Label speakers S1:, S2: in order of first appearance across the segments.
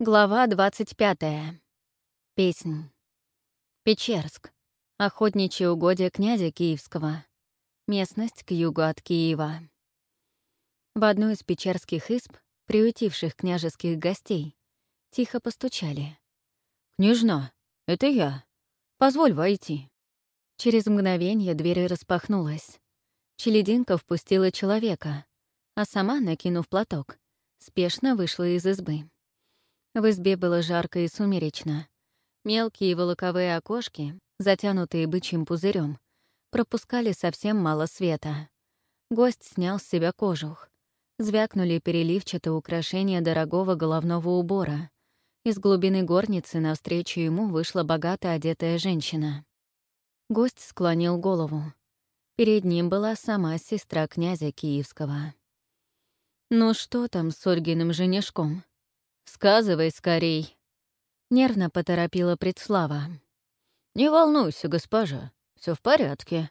S1: Глава 25. Песнь. Печерск. Охотничье угодье князя Киевского. Местность к югу от Киева. В одну из печерских изб, приютивших княжеских гостей, тихо постучали.
S2: «Княжна, это я. Позволь войти».
S1: Через мгновение дверь распахнулась. Челединка впустила человека, а сама, накинув платок, спешно вышла из избы. В избе было жарко и сумеречно. Мелкие волоковые окошки, затянутые бычьим пузырем, пропускали совсем мало света. Гость снял с себя кожух. Звякнули переливчатые украшения дорогого головного убора. Из глубины горницы навстречу ему вышла богато одетая женщина. Гость склонил голову. Перед ним была сама сестра князя Киевского. «Ну что там с Ольгиным женишком?» «Сказывай скорей», — нервно поторопила предслава.
S2: «Не волнуйся, госпожа, все в порядке».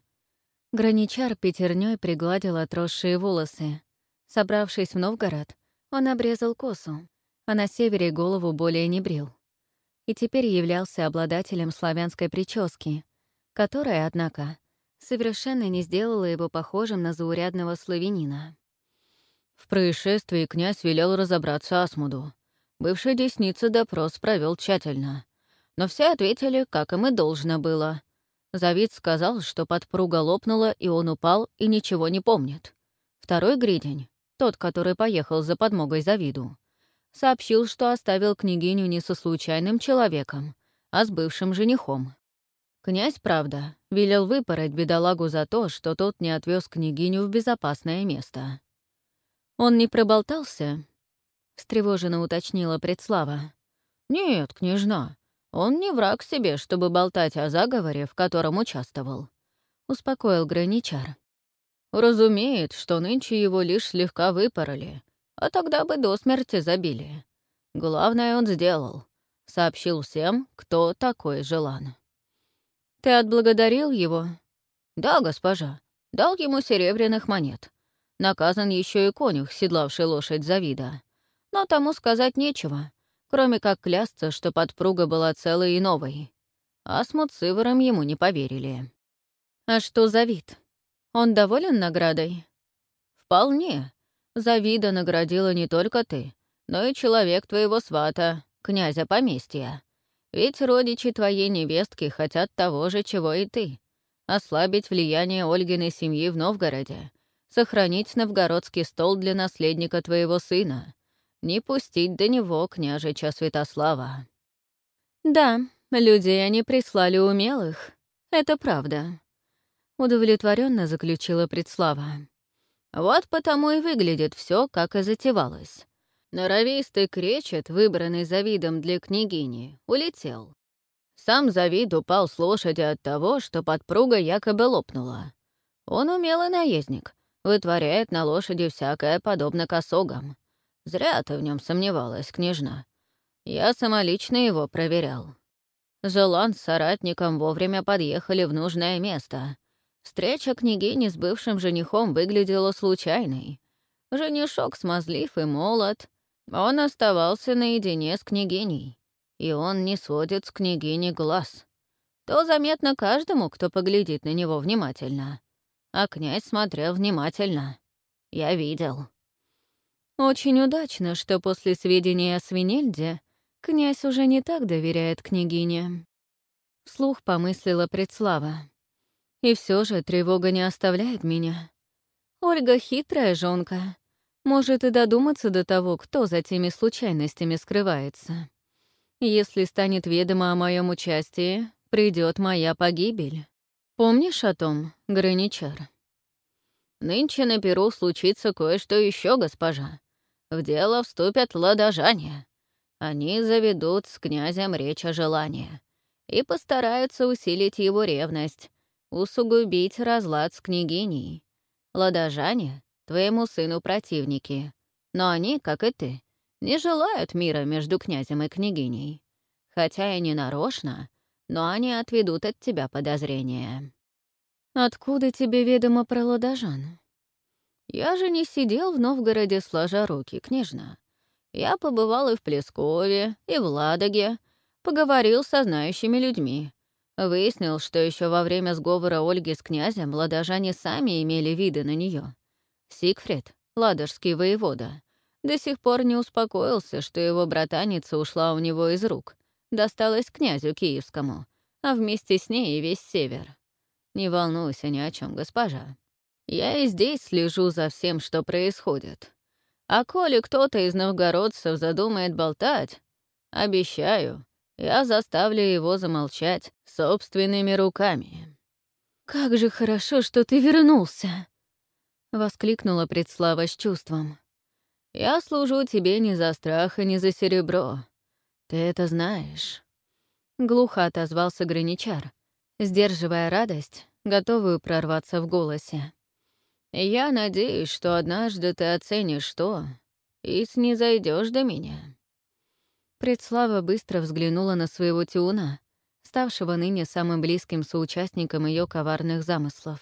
S1: Граничар пятерней пригладил отросшие волосы. Собравшись в Новгород, он обрезал косу, а на севере голову более не брил. И теперь являлся обладателем славянской прически, которая, однако, совершенно не сделала его похожим на заурядного славянина.
S2: В происшествии князь велел разобраться Асмуду. Бывший десница допрос провел тщательно. Но все ответили, как им и должно было. Завид сказал, что подпруга лопнула, и он упал, и ничего не помнит. Второй гридень, тот, который поехал за подмогой Завиду, сообщил, что оставил княгиню не со случайным человеком, а с бывшим женихом. Князь, правда, велел выпороть бедолагу за то, что тот не отвез княгиню в безопасное место. Он не проболтался, — встревоженно уточнила предслава. «Нет, княжна, он не враг себе, чтобы болтать о заговоре, в котором участвовал», — успокоил граничар. «Разумеет, что нынче его лишь слегка выпороли, а тогда бы до смерти забили. Главное он сделал. Сообщил всем, кто такой желан». «Ты отблагодарил его?» «Да, госпожа. Дал ему серебряных монет. Наказан еще и конюх, седлавший лошадь Завида но тому сказать нечего, кроме как клясться, что подпруга была целой и новой. А с Муцивором ему не поверили. «А что за вид? Он доволен наградой?» «Вполне. За вида наградила не только ты, но и человек твоего свата, князя поместья. Ведь родичи твоей невестки хотят того же, чего и ты — ослабить влияние Ольгиной семьи в Новгороде, сохранить новгородский стол для наследника твоего сына, не пустить до него княжича Святослава. Да, людей они прислали умелых, это правда. Удовлетворенно заключила предслава. Вот потому и выглядит все, как и затевалось. Норовистый кречет, выбранный Завидом для княгини, улетел. Сам Завид упал с лошади от того, что подпруга якобы лопнула. Он умелый наездник, вытворяет на лошади всякое подобно косогам. Зря ты в нем сомневалась, княжна. Я самолично его проверял. Желан с соратником вовремя подъехали в нужное место. Встреча княгини с бывшим женихом выглядела случайной. Женишок смазлив и молод. Он оставался наедине с княгиней. И он не сводит с княгини глаз. То заметно каждому, кто поглядит на него внимательно. А князь смотрел внимательно. Я видел.
S1: Очень удачно, что после сведения о Свинельде князь уже не так доверяет княгине. Вслух помыслила предслава. И все же тревога не оставляет меня. Ольга хитрая жонка. Может и додуматься до того, кто за теми случайностями скрывается. Если станет ведомо о моем участии, придет моя погибель. Помнишь о том, Граничар?
S2: Нынче на Перу случится кое-что еще, госпожа. В дело вступят ладожане. Они заведут с князем речь о желании и постараются усилить его ревность, усугубить разлад с княгиней. Ладожане — твоему сыну противники, но они, как и ты, не желают мира между князем и княгиней. Хотя и не нарочно, но они отведут от тебя подозрения.
S1: «Откуда тебе ведомо про ладожан?»
S2: Я же не сидел в Новгороде сложа руки, княжна. Я побывал и в Плескове, и в Ладоге, поговорил со знающими людьми. Выяснил, что еще во время сговора Ольги с князем ладожане сами имели виды на нее. Сигфрид, ладожский воевода, до сих пор не успокоился, что его братаница ушла у него из рук, досталась князю киевскому, а вместе с ней и весь север. Не волнуйся ни о чем, госпожа. Я и здесь слежу за всем, что происходит. А коли кто-то из новгородцев задумает болтать, обещаю, я заставлю его замолчать собственными руками.
S1: «Как же хорошо, что ты вернулся!» — воскликнула предслава с чувством.
S2: «Я служу тебе не за страх и не за серебро. Ты это знаешь».
S1: Глухо отозвался Граничар, сдерживая радость, готовую прорваться в голосе.
S2: «Я надеюсь, что однажды ты оценишь то и снизойдешь до меня».
S1: Предслава быстро взглянула на своего Тиуна, ставшего ныне самым близким соучастником ее коварных замыслов.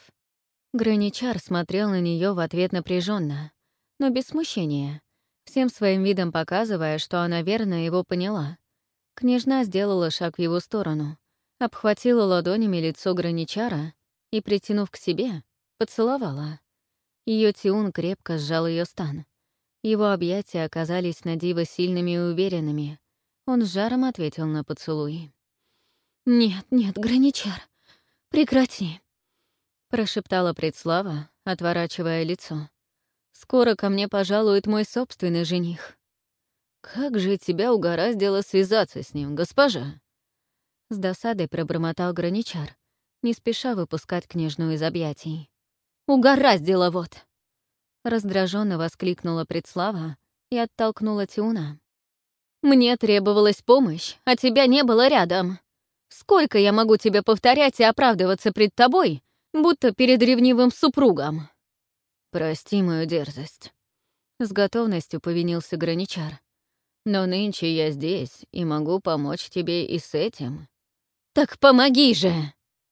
S1: Граничар смотрел на нее в ответ напряженно, но без смущения, всем своим видом показывая, что она верно его поняла. Княжна сделала шаг в его сторону, обхватила ладонями лицо Граничара и, притянув к себе, поцеловала. Ее Тиун крепко сжал ее стан. Его объятия оказались на диво сильными и уверенными, он с жаром ответил на поцелуй. «Нет, нет, Граничар, прекрати!» Прошептала предслава, отворачивая лицо. «Скоро ко мне пожалует мой собственный жених».
S2: «Как же тебя угораздило связаться с ним, госпожа?»
S1: С досадой пробормотал Граничар, не спеша выпускать княжну из объятий. «Угораздило вот!» Раздраженно воскликнула предслава и оттолкнула Тиуна. Мне требовалась помощь, а тебя не было рядом. Сколько я могу тебе повторять и оправдываться пред тобой, будто перед ревнивым супругом?»
S2: «Прости мою дерзость», — с готовностью повинился Граничар. «Но нынче я здесь и могу помочь тебе и с этим».
S1: «Так помоги же!»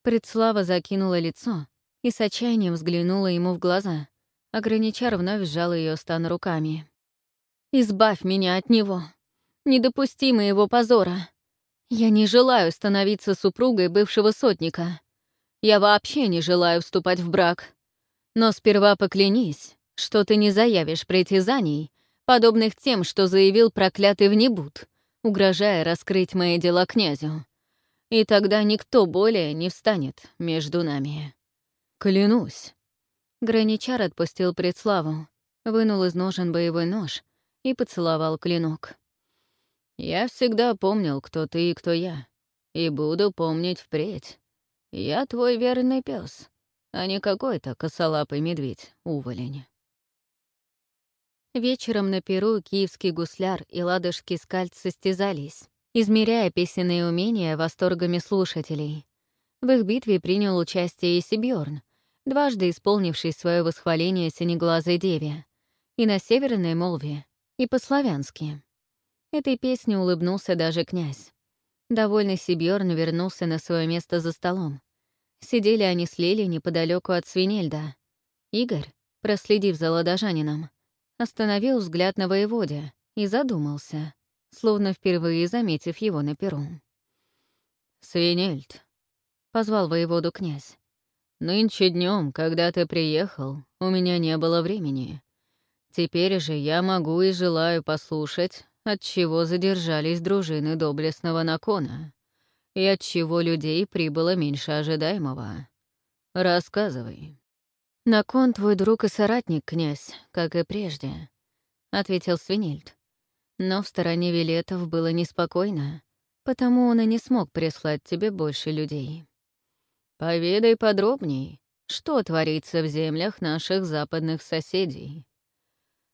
S1: Предслава закинула лицо и с отчаянием взглянула ему в глаза, а Граничар вновь сжал ее стан руками. «Избавь меня от него!» недопустимо его позора. Я не желаю становиться супругой бывшего сотника. Я вообще не желаю вступать в брак. Но сперва поклянись, что ты не заявишь притязаний, подобных тем, что заявил проклятый внебуд, угрожая раскрыть мои дела князю. И тогда никто более не встанет между нами. Клянусь. Граничар отпустил предславу, вынул из ножен боевой нож и поцеловал клинок.
S2: Я всегда помнил, кто ты и кто я, и буду помнить впредь. Я твой верный пес, а не какой-то косолапый медведь, уволень.
S1: Вечером на Перу киевский гусляр и ладожский скальд состязались, измеряя песенные умения восторгами слушателей. В их битве принял участие и Сибьорн, дважды исполнивший свое восхваление синеглазой деве, и на Северной Молве, и по-славянски. Этой песне улыбнулся даже князь. Довольный Сибьорн вернулся на свое место за столом. Сидели они с Лили неподалеку от Свинельда. Игорь, проследив за ладожанином, остановил взгляд на воеводе и задумался, словно впервые заметив его на перу.
S2: «Свинельд», — позвал воеводу князь, — «нынче днем, когда ты приехал, у меня не было времени. Теперь же я могу и желаю послушать, отчего задержались дружины доблестного Накона и отчего людей прибыло меньше ожидаемого. Рассказывай.
S1: «Након твой друг и соратник, князь, как и прежде», — ответил Свинельд. Но в стороне Вилетов было неспокойно, потому он и не смог прислать тебе больше людей.
S2: «Поведай подробней, что творится в землях наших западных соседей»,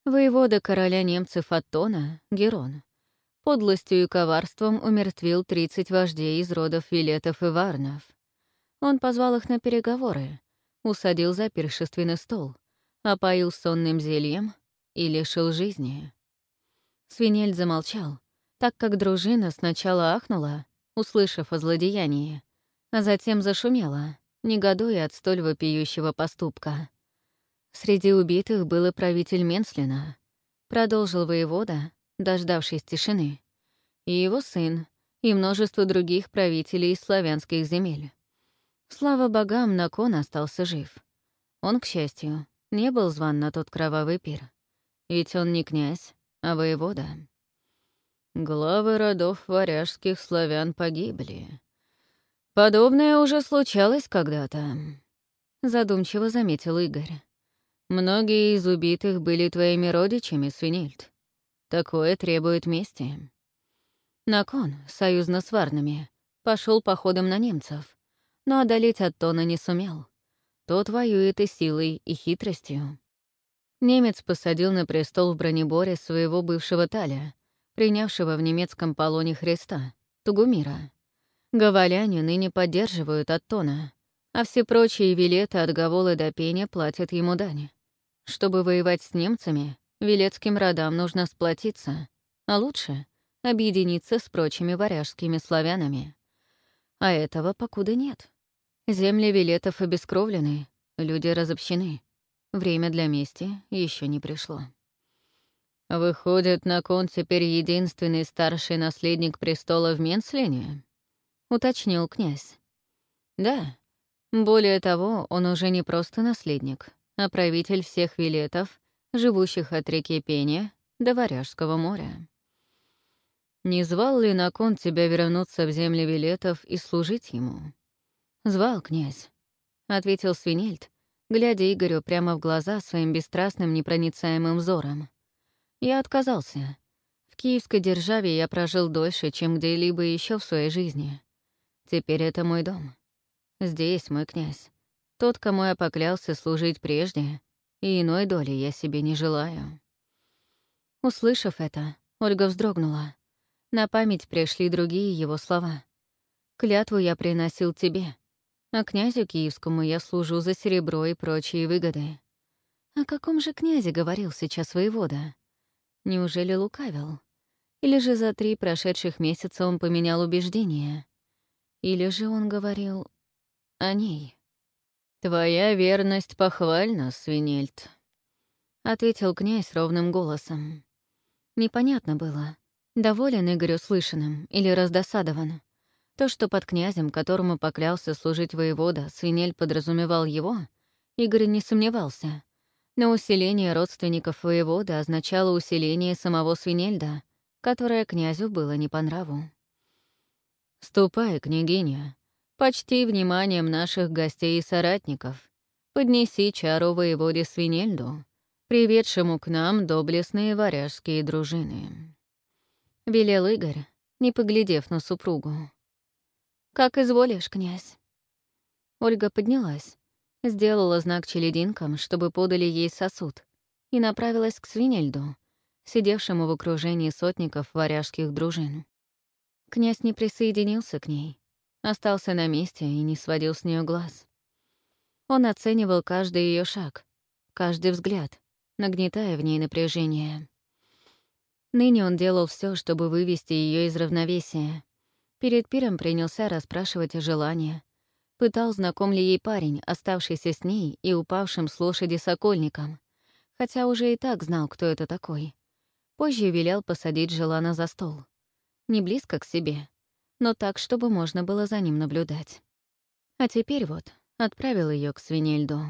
S1: Воевода короля немцев Аттона, Герон, подлостью и коварством умертвил 30 вождей из родов Вилетов и Варнов. Он позвал их на переговоры, усадил за пиршественный стол, опоил сонным зельем и лишил жизни. Свинель замолчал, так как дружина сначала ахнула, услышав о злодеянии, а затем зашумела, негодуя от столь вопиющего поступка. Среди убитых был и правитель Менслина. Продолжил воевода, дождавшись тишины, и его сын, и множество других правителей славянских земель. Слава богам, Након остался жив. Он, к счастью, не был зван на тот кровавый пир. Ведь он не князь, а воевода. Главы родов варяжских славян погибли. Подобное уже случалось когда-то, задумчиво заметил Игорь. Многие из убитых были твоими родичами, Свинильд. Такое требует мести. Након, союзно с варнами, пошел походом на немцев, но одолеть Аттона не сумел. Тот воюет и силой, и хитростью. Немец посадил на престол в бронеборе своего бывшего Таля, принявшего в немецком полоне Христа, Тугумира. Гаваляне ныне поддерживают Аттона, а все прочие вилеты от Гаволы до Пеня платят ему дань. Чтобы воевать с немцами, вилетским родам нужно сплотиться, а лучше — объединиться с прочими варяжскими славянами. А этого покуда нет. Земли вилетов обескровлены, люди разобщены. Время для мести еще не пришло. «Выходит, Након теперь единственный старший наследник престола в Менслине?» — уточнил князь. «Да. Более того, он уже не просто наследник, а правитель всех вилетов, живущих от реки Пеня до Варяжского моря. Не звал ли Након тебя вернуться в земли вилетов и служить ему?» «Звал князь», — ответил Свинельд, глядя Игорю прямо в глаза своим бесстрастным непроницаемым взором. Я отказался. В киевской державе я прожил дольше, чем где-либо еще в своей жизни. Теперь это мой дом. Здесь мой князь. Тот, кому я поклялся служить прежде, и иной доли я себе не желаю. Услышав это, Ольга вздрогнула. На память пришли другие его слова. «Клятву я приносил тебе, а князю киевскому я служу за серебро и прочие выгоды». О каком же князе говорил сейчас воевода? Неужели лукавил? Или же за три прошедших месяца он поменял убеждения? Или же он говорил о ней? «Твоя верность похвальна, Свинельд», — ответил князь ровным голосом. Непонятно было, доволен Игорь услышанным или раздосадован. То, что под князем, которому поклялся служить воевода, Свинель подразумевал его, Игорь не сомневался — но усиление родственников воевода означало усиление самого Свинельда, которое князю было не по нраву. «Ступай, княгиня, почти вниманием наших гостей и соратников. Поднеси чару воеводе Свинельду, приведшему к нам доблестные варяжские дружины». Велел Игорь, не поглядев на супругу. «Как изволишь, князь». Ольга поднялась, Сделала знак челединкам, чтобы подали ей сосуд, и направилась к Свинельду, сидевшему в окружении сотников варяжских дружин. Князь не присоединился к ней, остался на месте и не сводил с нее глаз. Он оценивал каждый ее шаг, каждый взгляд, нагнетая в ней напряжение. Ныне он делал все, чтобы вывести ее из равновесия. Перед пиром принялся расспрашивать о желании, Пытал, знаком ли ей парень, оставшийся с ней и упавшим с лошади сокольником, хотя уже и так знал, кто это такой. Позже велел посадить Желана за стол. Не близко к себе, но так, чтобы можно было за ним наблюдать. А теперь вот отправил ее к свинельду.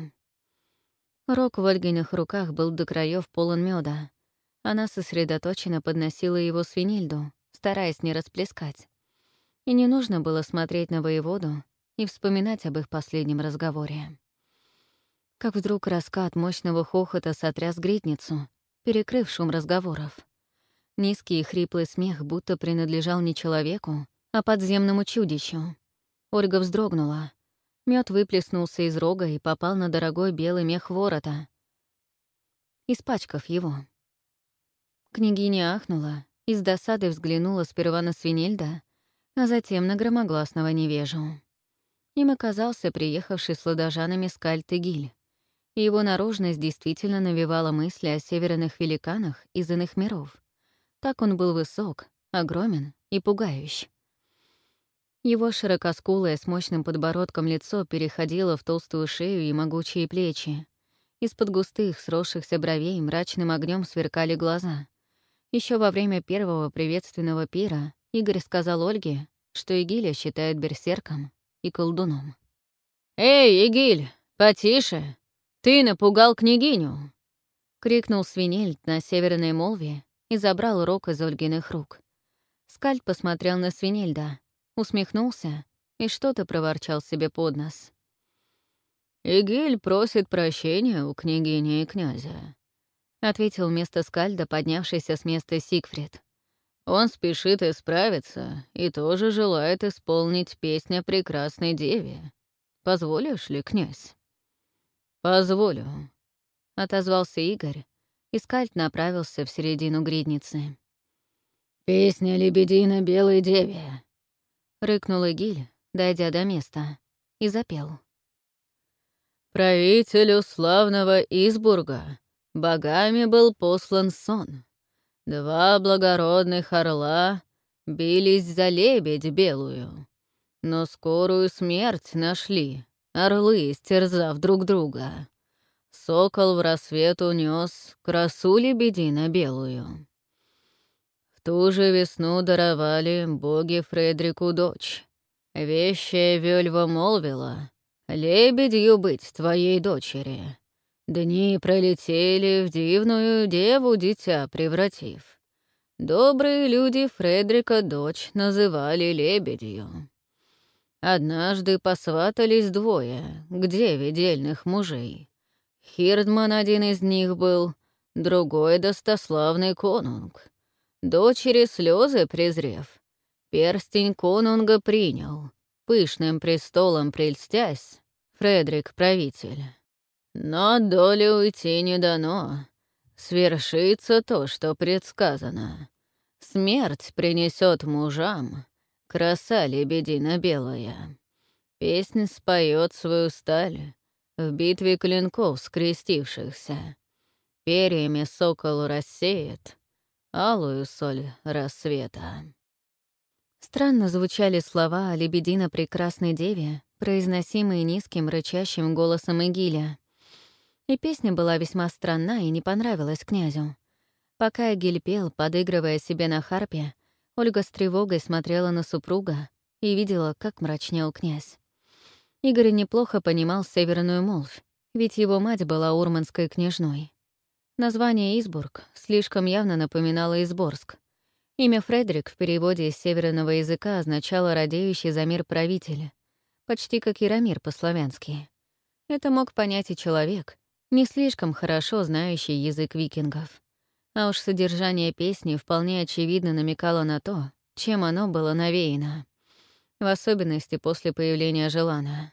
S1: Рог в Ольгиных руках был до краев полон меда. Она сосредоточенно подносила его свинельду, стараясь не расплескать. И не нужно было смотреть на воеводу, и вспоминать об их последнем разговоре. Как вдруг раскат мощного хохота сотряс гритницу, перекрыв шум разговоров. Низкий и хриплый смех будто принадлежал не человеку, а подземному чудищу. Ольга вздрогнула. Мед выплеснулся из рога и попал на дорогой белый мех ворота, испачкав его. Княгиня ахнула и с досадой взглянула сперва на свинельда, а затем на громогласного невежу. Им оказался приехавший с ладожанами скальт Игиль. Его наружность действительно навевала мысли о северных великанах из иных миров. Так он был высок, огромен и пугающий. Его широкоскулое с мощным подбородком лицо переходило в толстую шею и могучие плечи. Из-под густых, сросшихся бровей мрачным огнем сверкали глаза. Еще во время первого приветственного пира Игорь сказал Ольге, что Игиля считает берсерком и колдуном.
S2: «Эй, Игиль, потише! Ты напугал княгиню!»
S1: — крикнул Свинельд на северной молве и забрал рог из Ольгиных рук. Скальд посмотрел на Свинельда, усмехнулся и что-то проворчал себе под нос.
S2: «Игиль просит прощения у княгини и князя», — ответил вместо Скальда поднявшийся с места Сигфрид. «Он спешит исправиться и тоже желает исполнить песню прекрасной деве. Позволишь ли, князь?» «Позволю», — отозвался Игорь, и Скальд направился в середину гридницы.
S3: «Песня лебедина белой деве», —
S1: рыкнул Игиль, дойдя до места, и запел.
S2: «Правителю славного Избурга богами был послан сон. Два благородных орла бились за лебедь белую, но скорую смерть нашли, орлы, стерзав друг друга. Сокол в рассвет унес красу лебедина белую ту же весну даровали боги Фредрику дочь. Вещая Вельва молвила, «Лебедью быть твоей дочери». Дни пролетели в дивную деву дитя превратив. Добрые люди Фредрика дочь называли лебедью. Однажды посватались двое к деве дельных мужей. Хирдман один из них был, другой — достославный конунг. Дочери слезы презрев, перстень конунга принял, пышным престолом прельстясь, Фредрик правитель. Но долю уйти не дано, свершится то, что предсказано. Смерть принесет мужам, краса лебедина белая. Песнь споет свою сталь в битве клинков скрестившихся. Перьями сокол рассеет — алую соль рассвета.
S1: Странно звучали слова о лебедино прекрасной деве, произносимые низким рычащим голосом Игиля. И песня была весьма странна и не понравилась князю. Пока Игиль пел, подыгрывая себе на харпе, Ольга с тревогой смотрела на супруга и видела, как мрачнел князь. Игорь неплохо понимал северную молвь, ведь его мать была урманской княжной. Название Избург слишком явно напоминало Изборск. Имя Фредерик в переводе из северного языка означало «радеющий за мир правитель», почти как Яромир по-славянски. Это мог понять и человек, не слишком хорошо знающий язык викингов. А уж содержание песни вполне очевидно намекало на то, чем оно было навеяно. В особенности после появления Желана.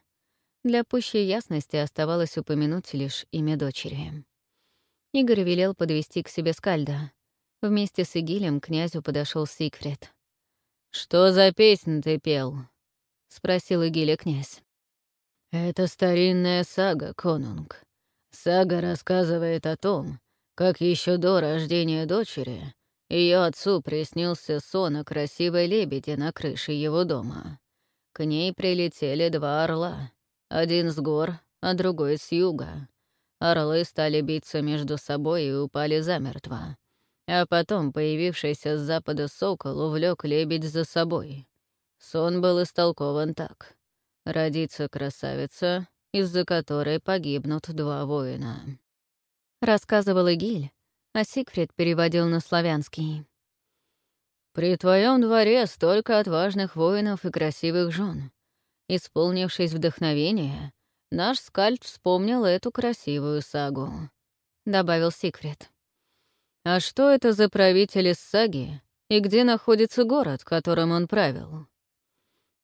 S1: Для пущей ясности оставалось упомянуть лишь имя дочери. Игорь велел подвести к себе скальда. Вместе с Игилем князю подошел Сигфрид. «Что за песнь ты пел?» — спросил Игиля князь. «Это старинная сага, конунг. Сага рассказывает о том, как еще до рождения дочери ее отцу приснился сон о красивой лебеде на крыше его дома. К ней прилетели два орла, один с гор, а другой с юга. Орлы стали биться между собой и упали замертво. А потом появившийся с запада сокол увлек лебедь за собой. Сон был истолкован так. Родится красавица, из-за которой погибнут два воина. Рассказывал Игиль, а Сигфрид переводил на славянский.
S2: «При твоем дворе столько отважных воинов и красивых жен. Исполнившись вдохновения, Наш скальд вспомнил эту красивую сагу», — добавил Сигфрид. «А что это за правитель из саги и где находится город, которым он правил?»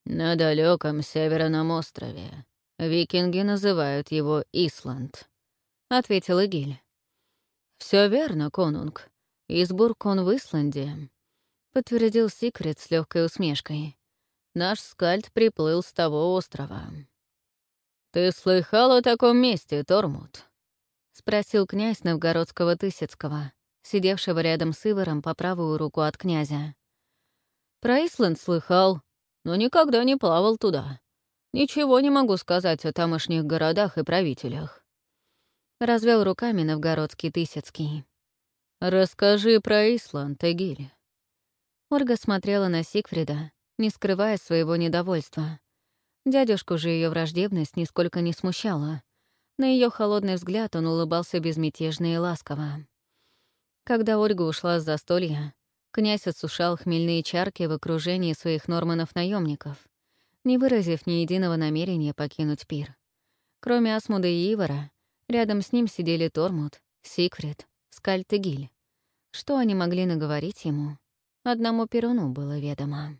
S2: «На далеком северном острове. Викинги называют его Исланд», — ответил Игиль. Все верно, конунг. Избург он в Исланде», — подтвердил Сигфрид с легкой усмешкой. «Наш скальд приплыл с того острова». «Ты слыхал о таком месте, Тормут?» — спросил князь Новгородского Тысяцкого, сидевшего рядом с Ивором по правую руку от князя. «Про Исланд слыхал, но никогда не плавал туда. Ничего не могу сказать о тамошних городах и правителях». Развел руками Новгородский Тысяцкий. «Расскажи про Исланд, Эгиль».
S1: Ольга смотрела на Сигфрида, не скрывая своего недовольства. Дядюшку же ее враждебность нисколько не смущала. На ее холодный взгляд он улыбался безмятежно и ласково. Когда Ольга ушла с застолья, князь осушал хмельные чарки в окружении своих норманов наемников не выразив ни единого намерения покинуть пир. Кроме Асмуда и Ивара, рядом с ним сидели Тормут, Сигфрид, Скальт и Гиль. Что они могли наговорить ему, одному Перуну было ведомо.